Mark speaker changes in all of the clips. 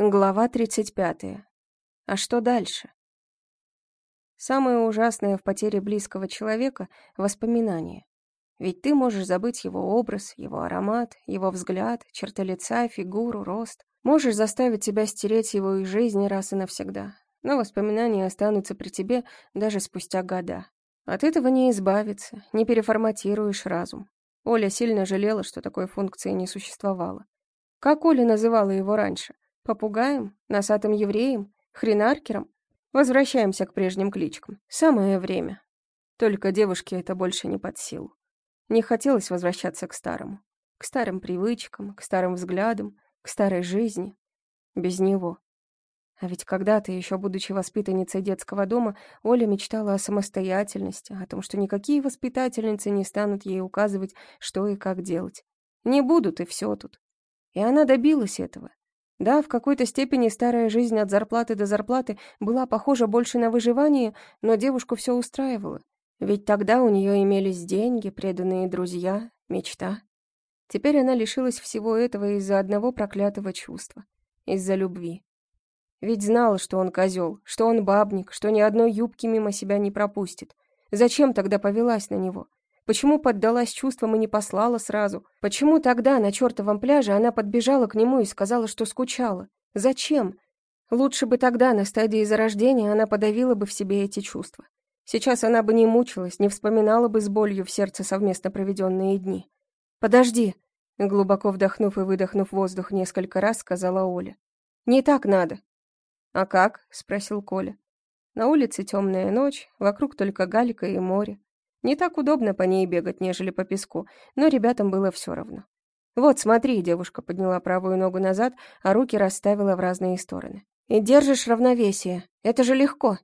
Speaker 1: Глава 35. А что дальше? Самое ужасное в потере близкого человека — воспоминания. Ведь ты можешь забыть его образ, его аромат, его взгляд, черты лица, фигуру, рост. Можешь заставить себя стереть его из жизни раз и навсегда. Но воспоминания останутся при тебе даже спустя года. От этого не избавиться, не переформатируешь разум. Оля сильно жалела, что такой функции не существовало. Как Оля называла его раньше — Попугаем? Носатым евреем? Хренаркером? Возвращаемся к прежним кличкам. Самое время. Только девушке это больше не под силу. Не хотелось возвращаться к старому. К старым привычкам, к старым взглядам, к старой жизни. Без него. А ведь когда-то, еще будучи воспитанницей детского дома, Оля мечтала о самостоятельности, о том, что никакие воспитательницы не станут ей указывать, что и как делать. Не будут, и все тут. И она добилась этого. Да, в какой-то степени старая жизнь от зарплаты до зарплаты была похожа больше на выживание, но девушку все устраивало. Ведь тогда у нее имелись деньги, преданные друзья, мечта. Теперь она лишилась всего этого из-за одного проклятого чувства. Из-за любви. Ведь знала, что он козел, что он бабник, что ни одной юбки мимо себя не пропустит. Зачем тогда повелась на него? Почему поддалась чувствам и не послала сразу? Почему тогда на чертовом пляже она подбежала к нему и сказала, что скучала? Зачем? Лучше бы тогда, на стадии зарождения, она подавила бы в себе эти чувства. Сейчас она бы не мучилась, не вспоминала бы с болью в сердце совместно проведенные дни. «Подожди!» Глубоко вдохнув и выдохнув воздух несколько раз, сказала Оля. «Не так надо». «А как?» — спросил Коля. На улице темная ночь, вокруг только галька и море. Не так удобно по ней бегать, нежели по песку, но ребятам было все равно. «Вот, смотри», — девушка подняла правую ногу назад, а руки расставила в разные стороны. «И держишь равновесие. Это же легко».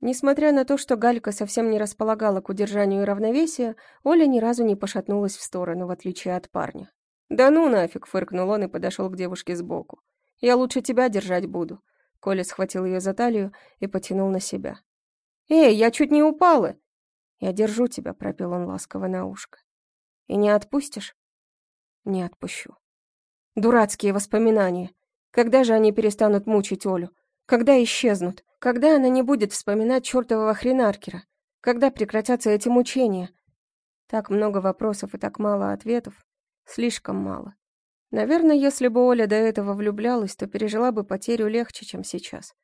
Speaker 1: Несмотря на то, что Галька совсем не располагала к удержанию равновесия, Оля ни разу не пошатнулась в сторону, в отличие от парня. «Да ну нафиг!» — фыркнул он и подошел к девушке сбоку. «Я лучше тебя держать буду». Коля схватил ее за талию и потянул на себя. «Эй, я чуть не упала!» «Я держу тебя», — пропел он ласково на ушко. «И не отпустишь?» «Не отпущу». Дурацкие воспоминания. Когда же они перестанут мучить Олю? Когда исчезнут? Когда она не будет вспоминать чертового хренаркера? Когда прекратятся эти мучения? Так много вопросов и так мало ответов. Слишком мало. Наверное, если бы Оля до этого влюблялась, то пережила бы потерю легче, чем сейчас.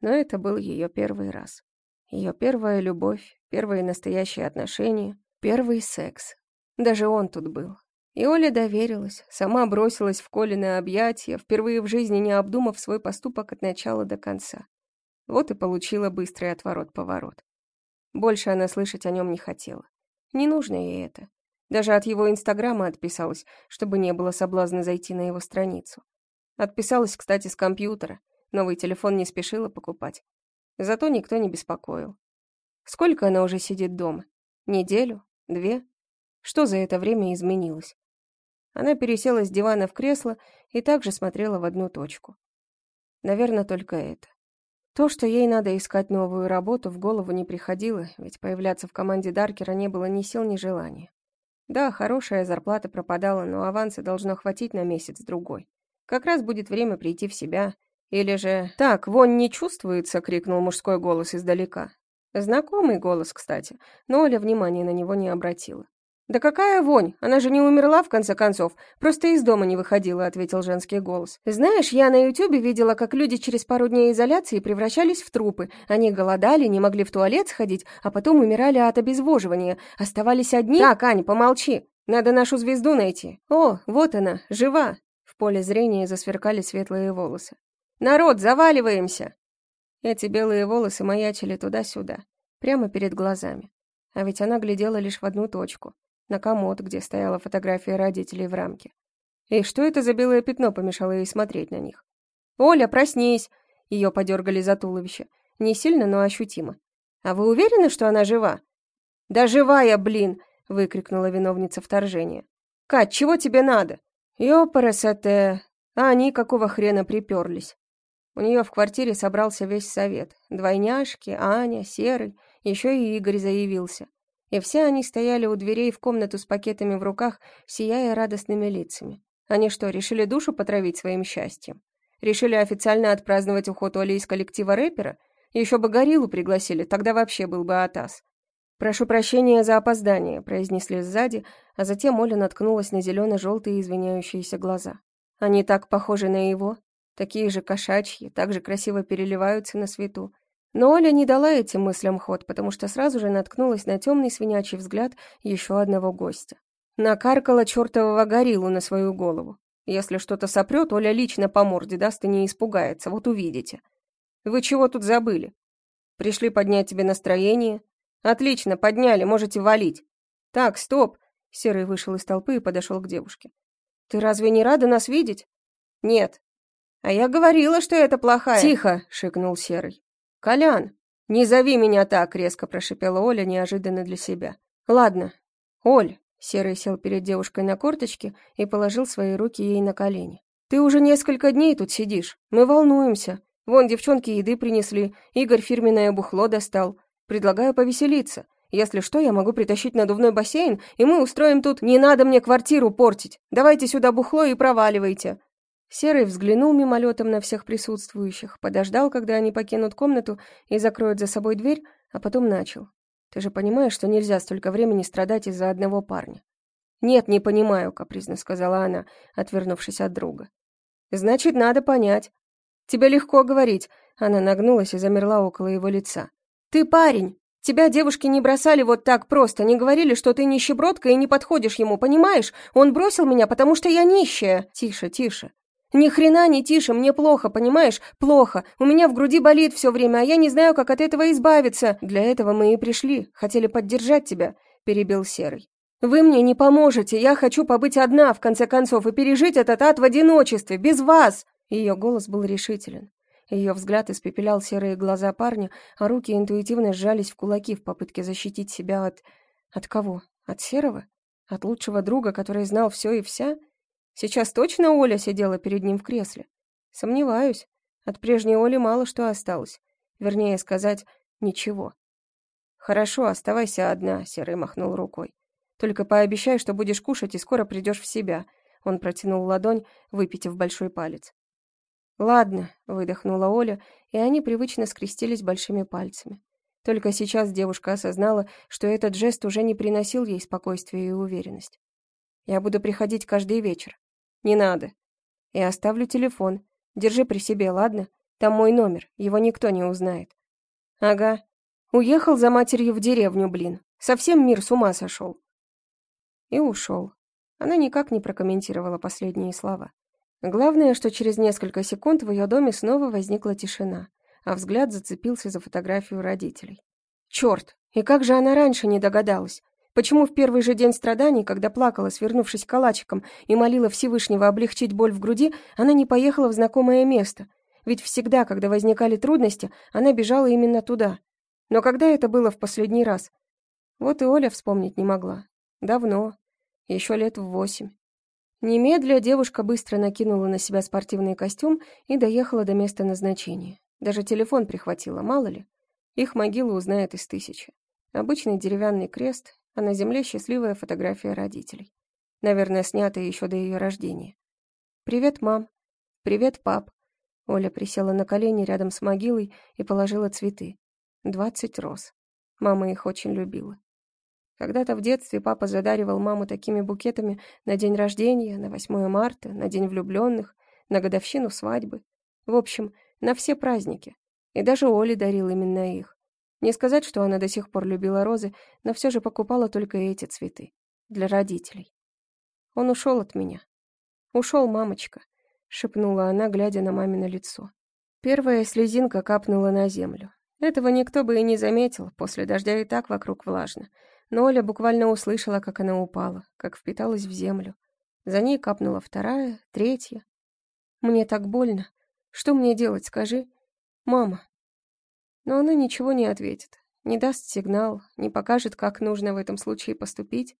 Speaker 1: Но это был ее первый раз. Ее первая любовь, первые настоящие отношения, первый секс. Даже он тут был. И Оля доверилась, сама бросилась в Колины объятия, впервые в жизни не обдумав свой поступок от начала до конца. Вот и получила быстрый отворот-поворот. Больше она слышать о нем не хотела. Не нужно ей это. Даже от его инстаграма отписалась, чтобы не было соблазна зайти на его страницу. Отписалась, кстати, с компьютера. Новый телефон не спешила покупать. Зато никто не беспокоил. Сколько она уже сидит дома? Неделю? Две? Что за это время изменилось? Она пересела с дивана в кресло и также смотрела в одну точку. Наверное, только это. То, что ей надо искать новую работу, в голову не приходило, ведь появляться в команде Даркера не было ни сил, ни желания. Да, хорошая зарплата пропадала, но аванса должно хватить на месяц-другой. Как раз будет время прийти в себя, или же... «Так, вонь не чувствуется!» — крикнул мужской голос издалека. Знакомый голос, кстати, но Оля внимания на него не обратила. «Да какая вонь? Она же не умерла, в конце концов. Просто из дома не выходила», — ответил женский голос. «Знаешь, я на Ютубе видела, как люди через пару дней изоляции превращались в трупы. Они голодали, не могли в туалет сходить, а потом умирали от обезвоживания. Оставались одни...» «Так, Ань, помолчи. Надо нашу звезду найти. О, вот она, жива!» В поле зрения засверкали светлые волосы. «Народ, заваливаемся!» Эти белые волосы маячили туда-сюда, прямо перед глазами. А ведь она глядела лишь в одну точку, на комод, где стояла фотография родителей в рамке. И что это за белое пятно помешало ей смотреть на них? «Оля, проснись!» Ее подергали за туловище. Не сильно, но ощутимо. «А вы уверены, что она жива?» «Да живая, блин!» — выкрикнула виновница вторжения. «Кать, чего тебе надо?» «Ёпарасоте!» А они какого хрена приперлись? У нее в квартире собрался весь совет. Двойняшки, Аня, Серый, еще и Игорь заявился. И все они стояли у дверей в комнату с пакетами в руках, сияя радостными лицами. Они что, решили душу потравить своим счастьем? Решили официально отпраздновать уход Оли из коллектива рэпера? Еще бы Гориллу пригласили, тогда вообще был бы атас. «Прошу прощения за опоздание», — произнесли сзади, а затем Оля наткнулась на зелено-желтые извиняющиеся глаза. Они так похожи на его, такие же кошачьи, так же красиво переливаются на свету. Но Оля не дала этим мыслям ход, потому что сразу же наткнулась на темный свинячий взгляд еще одного гостя. Накаркала чертового гориллу на свою голову. Если что-то сопрет, Оля лично по морде даст и не испугается, вот увидите. Вы чего тут забыли? Пришли поднять тебе настроение? Отлично, подняли, можете валить. Так, стоп. Серый вышел из толпы и подошел к девушке. Ты разве не рада нас видеть? Нет. А я говорила, что это плохая. Тихо, шикнул Серый. «Колян, не зови меня так!» — резко прошипела Оля неожиданно для себя. «Ладно. Оль!» — Серый сел перед девушкой на корточки и положил свои руки ей на колени. «Ты уже несколько дней тут сидишь. Мы волнуемся. Вон девчонки еды принесли, Игорь фирменное бухло достал. Предлагаю повеселиться. Если что, я могу притащить надувной бассейн, и мы устроим тут... Не надо мне квартиру портить. Давайте сюда бухло и проваливайте. Серый взглянул мимолетом на всех присутствующих, подождал, когда они покинут комнату и закроют за собой дверь, а потом начал. «Ты же понимаешь, что нельзя столько времени страдать из-за одного парня?» «Нет, не понимаю», — капризно сказала она, отвернувшись от друга. «Значит, надо понять. Тебе легко говорить». Она нагнулась и замерла около его лица. «Ты парень! Тебя девушки не бросали вот так просто, не говорили, что ты нищебродка и не подходишь ему, понимаешь? Он бросил меня, потому что я нищая!» «Тише, тише!» Ни хрена не тише, мне плохо, понимаешь? Плохо. У меня в груди болит все время, а я не знаю, как от этого избавиться. Для этого мы и пришли. Хотели поддержать тебя, перебил Серый. Вы мне не поможете. Я хочу побыть одна в конце концов и пережить этот ад в одиночестве, без вас. Ее голос был решителен. Ее взгляд испепелял серые глаза парня, а руки интуитивно сжались в кулаки в попытке защитить себя от... От кого? От Серого? От лучшего друга, который знал все и вся? Сейчас точно Оля сидела перед ним в кресле? Сомневаюсь. От прежней Оли мало что осталось. Вернее сказать, ничего. «Хорошо, оставайся одна», — Серый махнул рукой. «Только пообещай, что будешь кушать и скоро придешь в себя». Он протянул ладонь, выпитив большой палец. «Ладно», — выдохнула Оля, и они привычно скрестились большими пальцами. Только сейчас девушка осознала, что этот жест уже не приносил ей спокойствия и уверенность. «Я буду приходить каждый вечер. «Не надо. И оставлю телефон. Держи при себе, ладно? Там мой номер, его никто не узнает». «Ага. Уехал за матерью в деревню, блин. Совсем мир с ума сошел». И ушел. Она никак не прокомментировала последние слова. Главное, что через несколько секунд в ее доме снова возникла тишина, а взгляд зацепился за фотографию родителей. Черт! И как же она раньше не догадалась? Почему в первый же день страданий, когда плакала, свернувшись калачиком, и молила Всевышнего облегчить боль в груди, она не поехала в знакомое место? Ведь всегда, когда возникали трудности, она бежала именно туда. Но когда это было в последний раз? Вот и Оля вспомнить не могла. Давно. Еще лет в восемь. Немедля девушка быстро накинула на себя спортивный костюм и доехала до места назначения. Даже телефон прихватила, мало ли. Их могилу узнает из тысячи. Обычный деревянный крест, а на земле счастливая фотография родителей. Наверное, снятая еще до ее рождения. «Привет, мам!» «Привет, пап!» Оля присела на колени рядом с могилой и положила цветы. Двадцать роз. Мама их очень любила. Когда-то в детстве папа задаривал маму такими букетами на день рождения, на 8 марта, на день влюбленных, на годовщину свадьбы. В общем, на все праздники. И даже Оле дарил именно их. Не сказать, что она до сих пор любила розы, но все же покупала только эти цветы. Для родителей. Он ушел от меня. Ушел, мамочка, шепнула она, глядя на мамино лицо. Первая слезинка капнула на землю. Этого никто бы и не заметил, после дождя и так вокруг влажно. Но Оля буквально услышала, как она упала, как впиталась в землю. За ней капнула вторая, третья. Мне так больно. Что мне делать, скажи? Мама, но она ничего не ответит, не даст сигнал, не покажет, как нужно в этом случае поступить.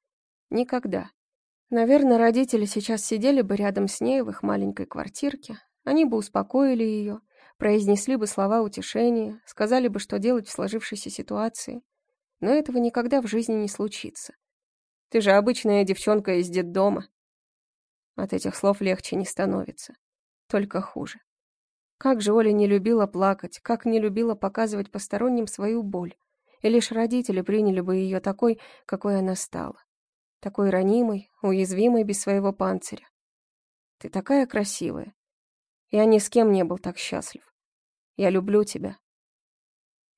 Speaker 1: Никогда. Наверное, родители сейчас сидели бы рядом с ней в их маленькой квартирке, они бы успокоили ее, произнесли бы слова утешения, сказали бы, что делать в сложившейся ситуации. Но этого никогда в жизни не случится. Ты же обычная девчонка из детдома. От этих слов легче не становится. Только хуже. Как же Оля не любила плакать, как не любила показывать посторонним свою боль. И лишь родители приняли бы ее такой, какой она стала. Такой ранимой, уязвимой без своего панциря. Ты такая красивая. Я ни с кем не был так счастлив. Я люблю тебя.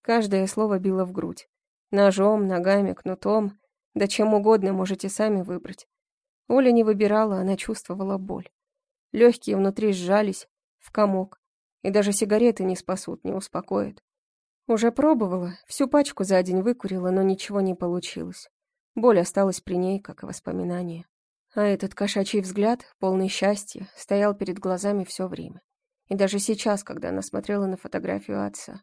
Speaker 1: Каждое слово било в грудь. Ножом, ногами, кнутом, да чем угодно можете сами выбрать. Оля не выбирала, она чувствовала боль. Легкие внутри сжались, в комок. И даже сигареты не спасут, не успокоят. Уже пробовала, всю пачку за день выкурила, но ничего не получилось. Боль осталась при ней, как и воспоминания. А этот кошачий взгляд, полный счастья, стоял перед глазами все время. И даже сейчас, когда она смотрела на фотографию отца.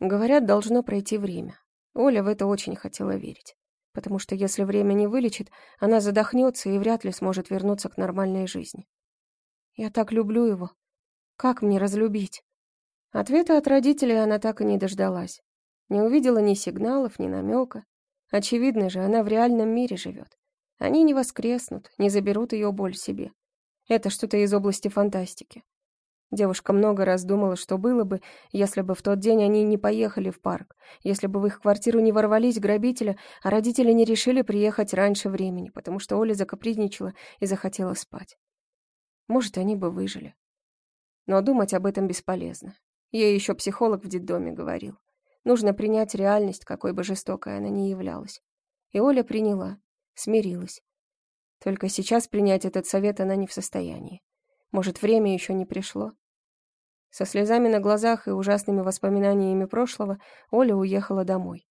Speaker 1: Говорят, должно пройти время. Оля в это очень хотела верить. Потому что если время не вылечит, она задохнется и вряд ли сможет вернуться к нормальной жизни. Я так люблю его. Как мне разлюбить? Ответа от родителей она так и не дождалась. Не увидела ни сигналов, ни намека. Очевидно же, она в реальном мире живет. Они не воскреснут, не заберут ее боль себе. Это что-то из области фантастики. Девушка много раз думала, что было бы, если бы в тот день они не поехали в парк, если бы в их квартиру не ворвались грабители, а родители не решили приехать раньше времени, потому что Оля закапризничала и захотела спать. Может, они бы выжили. Но думать об этом бесполезно. Ей еще психолог в детдоме говорил. Нужно принять реальность, какой бы жестокой она ни являлась. И Оля приняла, смирилась. Только сейчас принять этот совет она не в состоянии. Может, время еще не пришло? Со слезами на глазах и ужасными воспоминаниями прошлого Оля уехала домой.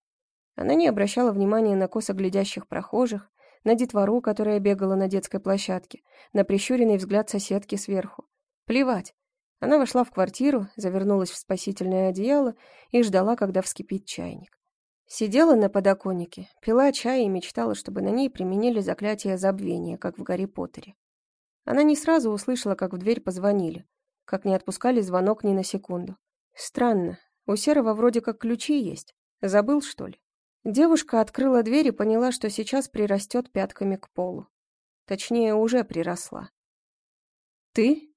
Speaker 1: Она не обращала внимания на косо глядящих прохожих, на детвору, которая бегала на детской площадке, на прищуренный взгляд соседки сверху. Плевать. Она вошла в квартиру, завернулась в спасительное одеяло и ждала, когда вскипит чайник. Сидела на подоконнике, пила чай и мечтала, чтобы на ней применили заклятие забвения, как в Гарри Поттере. Она не сразу услышала, как в дверь позвонили, как не отпускали звонок ни на секунду. Странно, у Серого вроде как ключи есть. Забыл, что ли? Девушка открыла дверь и поняла, что сейчас прирастет пятками к полу. Точнее, уже приросла. «Ты?»